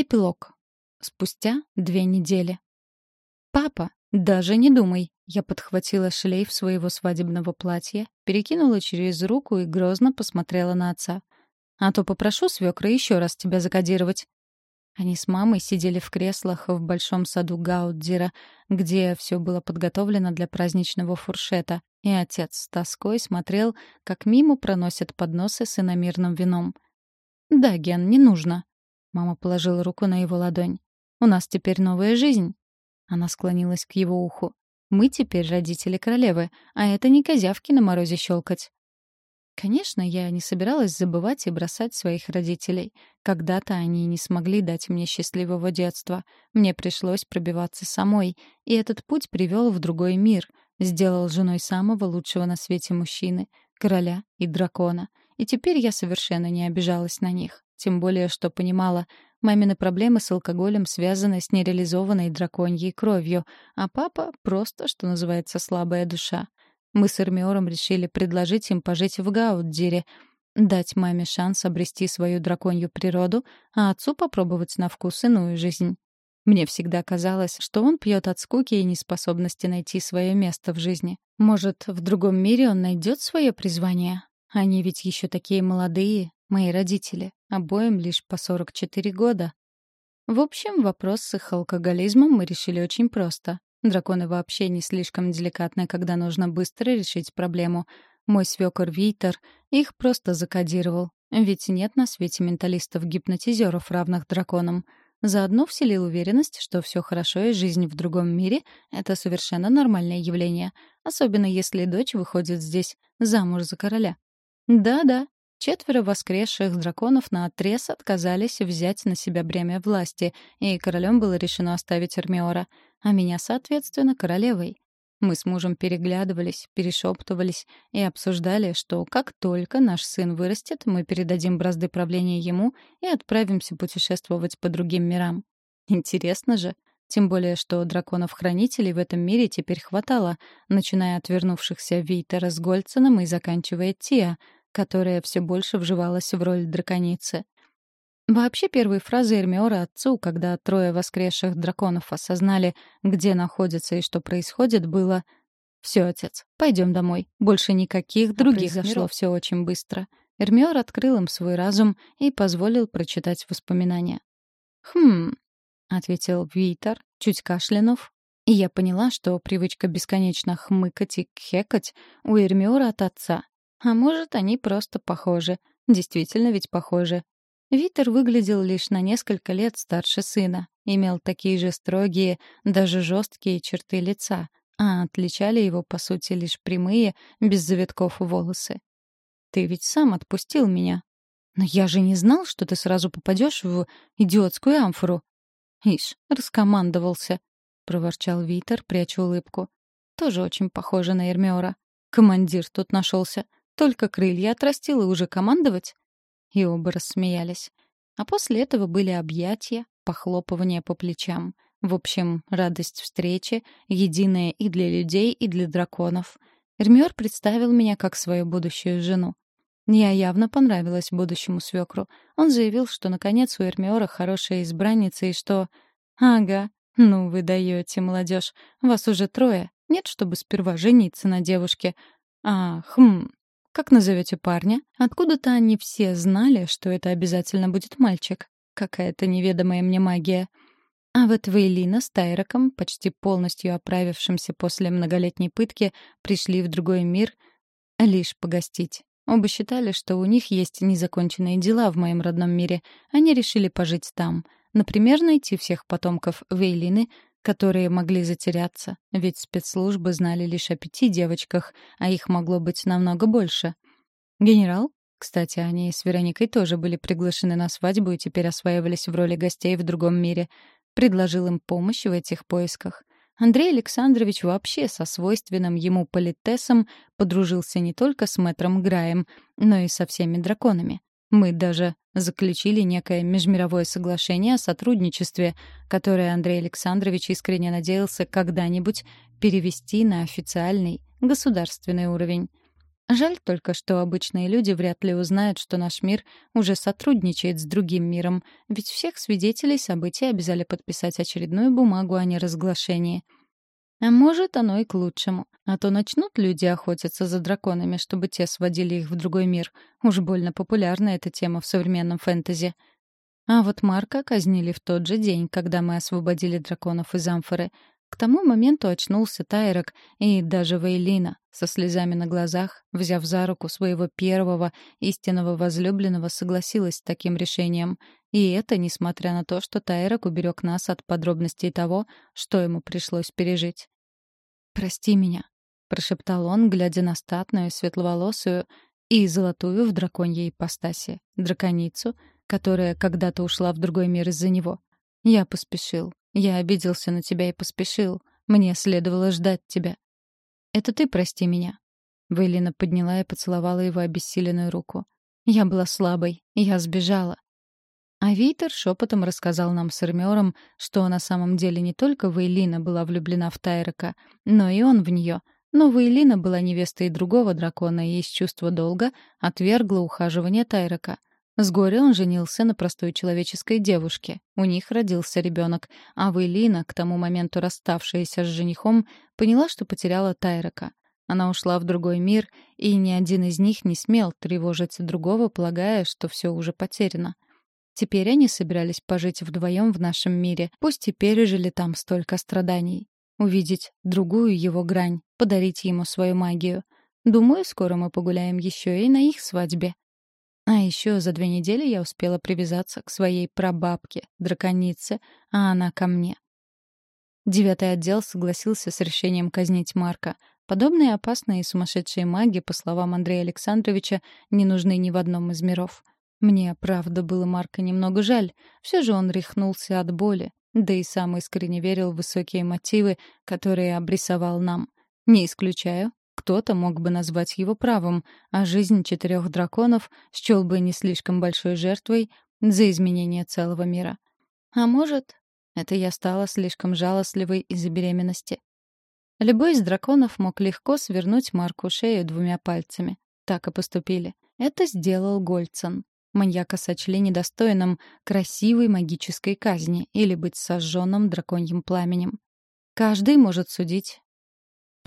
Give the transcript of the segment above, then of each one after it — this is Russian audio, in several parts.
Эпилог. Спустя две недели. «Папа, даже не думай!» Я подхватила шлейф своего свадебного платья, перекинула через руку и грозно посмотрела на отца. «А то попрошу свекра еще раз тебя закодировать». Они с мамой сидели в креслах в большом саду Гаудзира, где все было подготовлено для праздничного фуршета, и отец с тоской смотрел, как мимо проносят подносы с иномирным вином. «Да, Ген, не нужно», Мама положила руку на его ладонь. «У нас теперь новая жизнь». Она склонилась к его уху. «Мы теперь родители королевы, а это не козявки на морозе щелкать». Конечно, я не собиралась забывать и бросать своих родителей. Когда-то они не смогли дать мне счастливого детства. Мне пришлось пробиваться самой, и этот путь привел в другой мир, сделал женой самого лучшего на свете мужчины, короля и дракона. И теперь я совершенно не обижалась на них. Тем более, что понимала, мамины проблемы с алкоголем связаны с нереализованной драконьей кровью, а папа — просто, что называется, слабая душа. Мы с Эрмиором решили предложить им пожить в Гауддире, дать маме шанс обрести свою драконью природу, а отцу попробовать на вкус иную жизнь. Мне всегда казалось, что он пьет от скуки и неспособности найти свое место в жизни. Может, в другом мире он найдет свое призвание? Они ведь еще такие молодые, мои родители, обоим лишь по 44 года. В общем, вопрос с их алкоголизмом мы решили очень просто. Драконы вообще не слишком деликатны, когда нужно быстро решить проблему. Мой свёкор Витер их просто закодировал. Ведь нет на свете менталистов-гипнотизеров, равных драконам. Заодно вселил уверенность, что все хорошо и жизнь в другом мире — это совершенно нормальное явление, особенно если дочь выходит здесь замуж за короля. Да-да, четверо воскресших драконов на отрез отказались взять на себя бремя власти, и королем было решено оставить Эрмиора, а меня, соответственно, королевой. Мы с мужем переглядывались, перешептывались и обсуждали, что как только наш сын вырастет, мы передадим бразды правления ему и отправимся путешествовать по другим мирам. Интересно же. Тем более, что драконов-хранителей в этом мире теперь хватало, начиная от вернувшихся Вейтера с Гольценом и заканчивая Тиа, которая все больше вживалась в роль драконицы. Вообще, первые фразы Эрмиора отцу, когда трое воскресших драконов осознали, где находятся и что происходит, было «Все, отец, пойдем домой. Больше никаких других». Произошло все очень быстро. Эрмиор открыл им свой разум и позволил прочитать воспоминания. «Хм», — ответил Витер, чуть кашлянув, и я поняла, что привычка бесконечно хмыкать и кхекать у Эрмиора от отца, а может, они просто похожи. Действительно ведь похожи. Витер выглядел лишь на несколько лет старше сына, имел такие же строгие, даже жесткие черты лица, а отличали его, по сути, лишь прямые, без завитков волосы. «Ты ведь сам отпустил меня». «Но я же не знал, что ты сразу попадешь в идиотскую амфору». «Ишь, раскомандовался», — проворчал Витер, пряча улыбку. «Тоже очень похоже на Эрмиора. Командир тут нашелся. Только крылья отрастил и уже командовать? И оба рассмеялись. А после этого были объятия, похлопывания по плечам. В общем, радость встречи, единая и для людей, и для драконов. Эрмиор представил меня как свою будущую жену. Я явно понравилась будущему свекру. Он заявил, что наконец у Эрмиора хорошая избранница и что... Ага, ну вы даете, молодежь. Вас уже трое. Нет, чтобы сперва жениться на девушке. А, хм, как назовете парня? Откуда-то они все знали, что это обязательно будет мальчик. Какая-то неведомая мне магия. А вот Вейлина с Тайроком, почти полностью оправившимся после многолетней пытки, пришли в другой мир лишь погостить. Оба считали, что у них есть незаконченные дела в моем родном мире. Они решили пожить там. Например, найти всех потомков Вейлины, которые могли затеряться, ведь спецслужбы знали лишь о пяти девочках, а их могло быть намного больше. Генерал? Кстати, они с Вероникой тоже были приглашены на свадьбу и теперь осваивались в роли гостей в другом мире. Предложил им помощь в этих поисках. Андрей Александрович вообще со свойственным ему политесом подружился не только с мэтром Граем, но и со всеми драконами. Мы даже заключили некое межмировое соглашение о сотрудничестве, которое Андрей Александрович искренне надеялся когда-нибудь перевести на официальный государственный уровень. Жаль только, что обычные люди вряд ли узнают, что наш мир уже сотрудничает с другим миром, ведь всех свидетелей событий обязали подписать очередную бумагу о неразглашении. А может, оно и к лучшему. А то начнут люди охотиться за драконами, чтобы те сводили их в другой мир. Уж больно популярна эта тема в современном фэнтези. А вот Марка казнили в тот же день, когда мы освободили драконов из амфоры. К тому моменту очнулся Тайрок и даже Вейлина, со слезами на глазах, взяв за руку своего первого истинного возлюбленного, согласилась с таким решением. И это несмотря на то, что Тайрок уберег нас от подробностей того, что ему пришлось пережить. «Прости меня», — прошептал он, глядя на статную, светловолосую и золотую в драконьей ипостаси, драконицу, которая когда-то ушла в другой мир из-за него. «Я поспешил. Я обиделся на тебя и поспешил. Мне следовало ждать тебя. Это ты прости меня. Вейлина подняла и поцеловала его обессиленную руку. Я была слабой, я сбежала. А Вейтер шепотом рассказал нам с Эрмиором, что на самом деле не только Вейлина была влюблена в Тайрека, но и он в нее. Но Вейлина была невестой другого дракона и из чувства долга отвергла ухаживание Тайрека. С горя он женился на простой человеческой девушке. У них родился ребенок, а Вейлина, к тому моменту расставшаяся с женихом, поняла, что потеряла Тайрока. Она ушла в другой мир, и ни один из них не смел тревожить другого, полагая, что все уже потеряно. Теперь они собирались пожить вдвоем в нашем мире, пусть и пережили там столько страданий. Увидеть другую его грань, подарить ему свою магию. Думаю, скоро мы погуляем еще и на их свадьбе. А еще за две недели я успела привязаться к своей прабабке, драконице, а она ко мне. Девятый отдел согласился с решением казнить Марка. Подобные опасные и сумасшедшие маги, по словам Андрея Александровича, не нужны ни в одном из миров. Мне, правда, было Марка немного жаль. Все же он рехнулся от боли, да и сам искренне верил в высокие мотивы, которые обрисовал нам. Не исключаю, кто-то мог бы назвать его правом, а жизнь четырех драконов счел бы не слишком большой жертвой за изменение целого мира. А может, это я стала слишком жалостливой из-за беременности. Любой из драконов мог легко свернуть Марку шею двумя пальцами. Так и поступили. Это сделал Гольцен. Маньяка сочли недостойным красивой магической казни или быть сожженным драконьим пламенем. Каждый может судить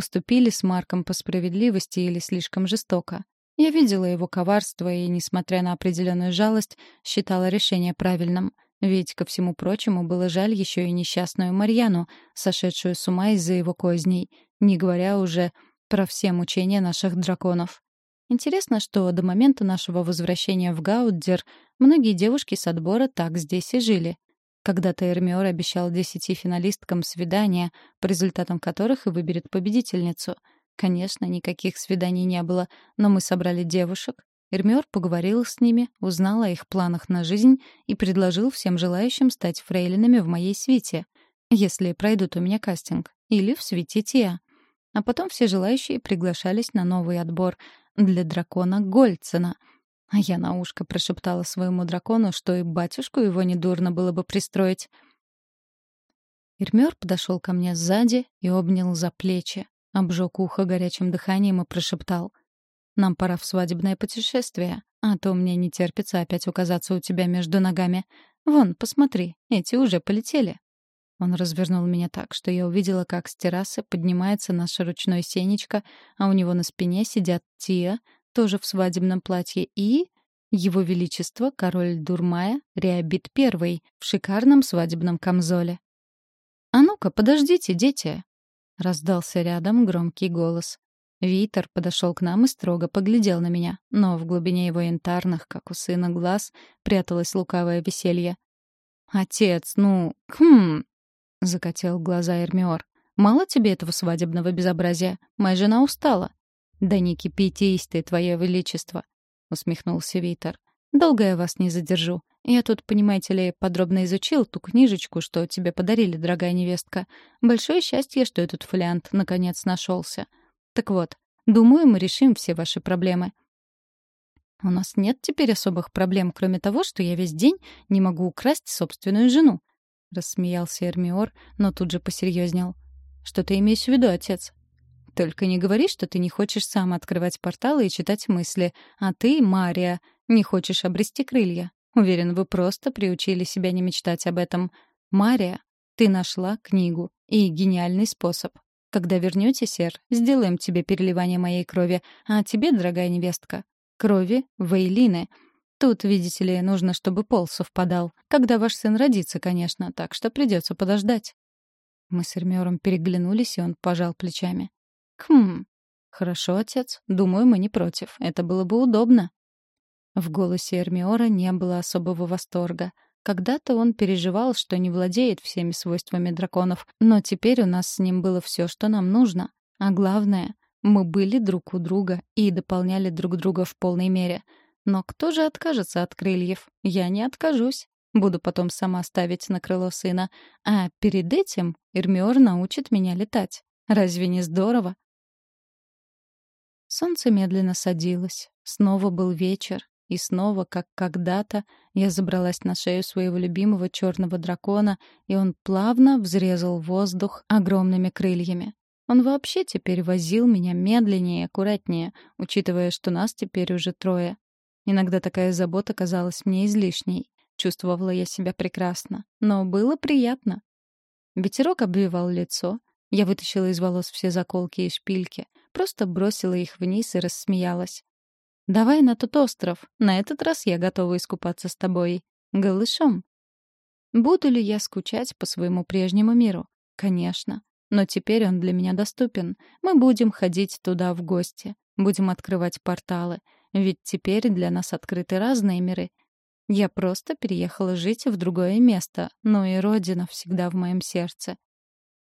поступили с Марком по справедливости или слишком жестоко. Я видела его коварство и, несмотря на определенную жалость, считала решение правильным. Ведь, ко всему прочему, было жаль еще и несчастную Марьяну, сошедшую с ума из-за его козней, не говоря уже про все мучения наших драконов. Интересно, что до момента нашего возвращения в Гауддер многие девушки с отбора так здесь и жили. Когда-то Эрмиор обещал десяти финалисткам свидания, по результатам которых и выберет победительницу. Конечно, никаких свиданий не было, но мы собрали девушек. Эрмиор поговорил с ними, узнал о их планах на жизнь и предложил всем желающим стать фрейлинами в моей свите, если пройдут у меня кастинг, или в свите Тиа. А потом все желающие приглашались на новый отбор для дракона Гольцена — а я на ушко прошептала своему дракону, что и батюшку его недурно было бы пристроить. Ирмёр подошел ко мне сзади и обнял за плечи, обжег ухо горячим дыханием и прошептал. «Нам пора в свадебное путешествие, а то мне не терпится опять указаться у тебя между ногами. Вон, посмотри, эти уже полетели». Он развернул меня так, что я увидела, как с террасы поднимается наше ручной сенечко, а у него на спине сидят Тия, тоже в свадебном платье, и... Его Величество, король Дурмая, Реабит I, в шикарном свадебном камзоле. «А ну-ка, подождите, дети!» — раздался рядом громкий голос. Витер подошел к нам и строго поглядел на меня, но в глубине его янтарных, как у сына, глаз пряталось лукавое веселье. «Отец, ну, хм...» — закатил глаза Эрмиор. «Мало тебе этого свадебного безобразия? Моя жена устала. «Да не кипятись ты, твое величество», — усмехнулся Витер. «Долго я вас не задержу. Я тут, понимаете ли, подробно изучил ту книжечку, что тебе подарили, дорогая невестка. Большое счастье, что этот фолиант наконец нашелся. Так вот, думаю, мы решим все ваши проблемы». «У нас нет теперь особых проблем, кроме того, что я весь день не могу украсть собственную жену», — рассмеялся Эрмиор, но тут же посерьезнел. «Что ты имеешь в виду, отец?» Только не говори, что ты не хочешь сам открывать порталы и читать мысли, а ты, Мария, не хочешь обрести крылья. Уверен, вы просто приучили себя не мечтать об этом. Мария, ты нашла книгу и гениальный способ. Когда вернётесь, сэр, сделаем тебе переливание моей крови, а тебе, дорогая невестка, крови Вейлины. Тут, видите ли, нужно, чтобы пол совпадал. Когда ваш сын родится, конечно, так что придётся подождать. Мы с Эрмиором переглянулись, и он пожал плечами. «Хм, хорошо, отец. Думаю, мы не против. Это было бы удобно». В голосе Эрмиора не было особого восторга. Когда-то он переживал, что не владеет всеми свойствами драконов, но теперь у нас с ним было все, что нам нужно. А главное, мы были друг у друга и дополняли друг друга в полной мере. Но кто же откажется от крыльев? Я не откажусь. Буду потом сама ставить на крыло сына. А перед этим Эрмиор научит меня летать. Разве не здорово? Солнце медленно садилось. Снова был вечер. И снова, как когда-то, я забралась на шею своего любимого черного дракона, и он плавно взрезал воздух огромными крыльями. Он вообще теперь возил меня медленнее и аккуратнее, учитывая, что нас теперь уже трое. Иногда такая забота казалась мне излишней. Чувствовала я себя прекрасно, но было приятно. Ветерок обвивал лицо, я вытащила из волос все заколки и шпильки, просто бросила их вниз и рассмеялась. Давай на тот остров. На этот раз я готова искупаться с тобой. Голышом. Буду ли я скучать по своему прежнему миру? Конечно. Но теперь он для меня доступен. Мы будем ходить туда в гости. Будем открывать порталы. Ведь теперь для нас открыты разные миры. Я просто переехала жить в другое место, но и родина всегда в моем сердце.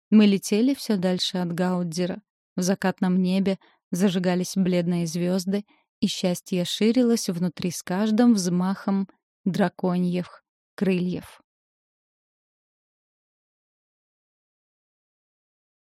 Мы летели все дальше от Гаудзера. В закатном небе зажигались бледные звезды, и счастье ширилось внутри с каждым взмахом драконьих крыльев.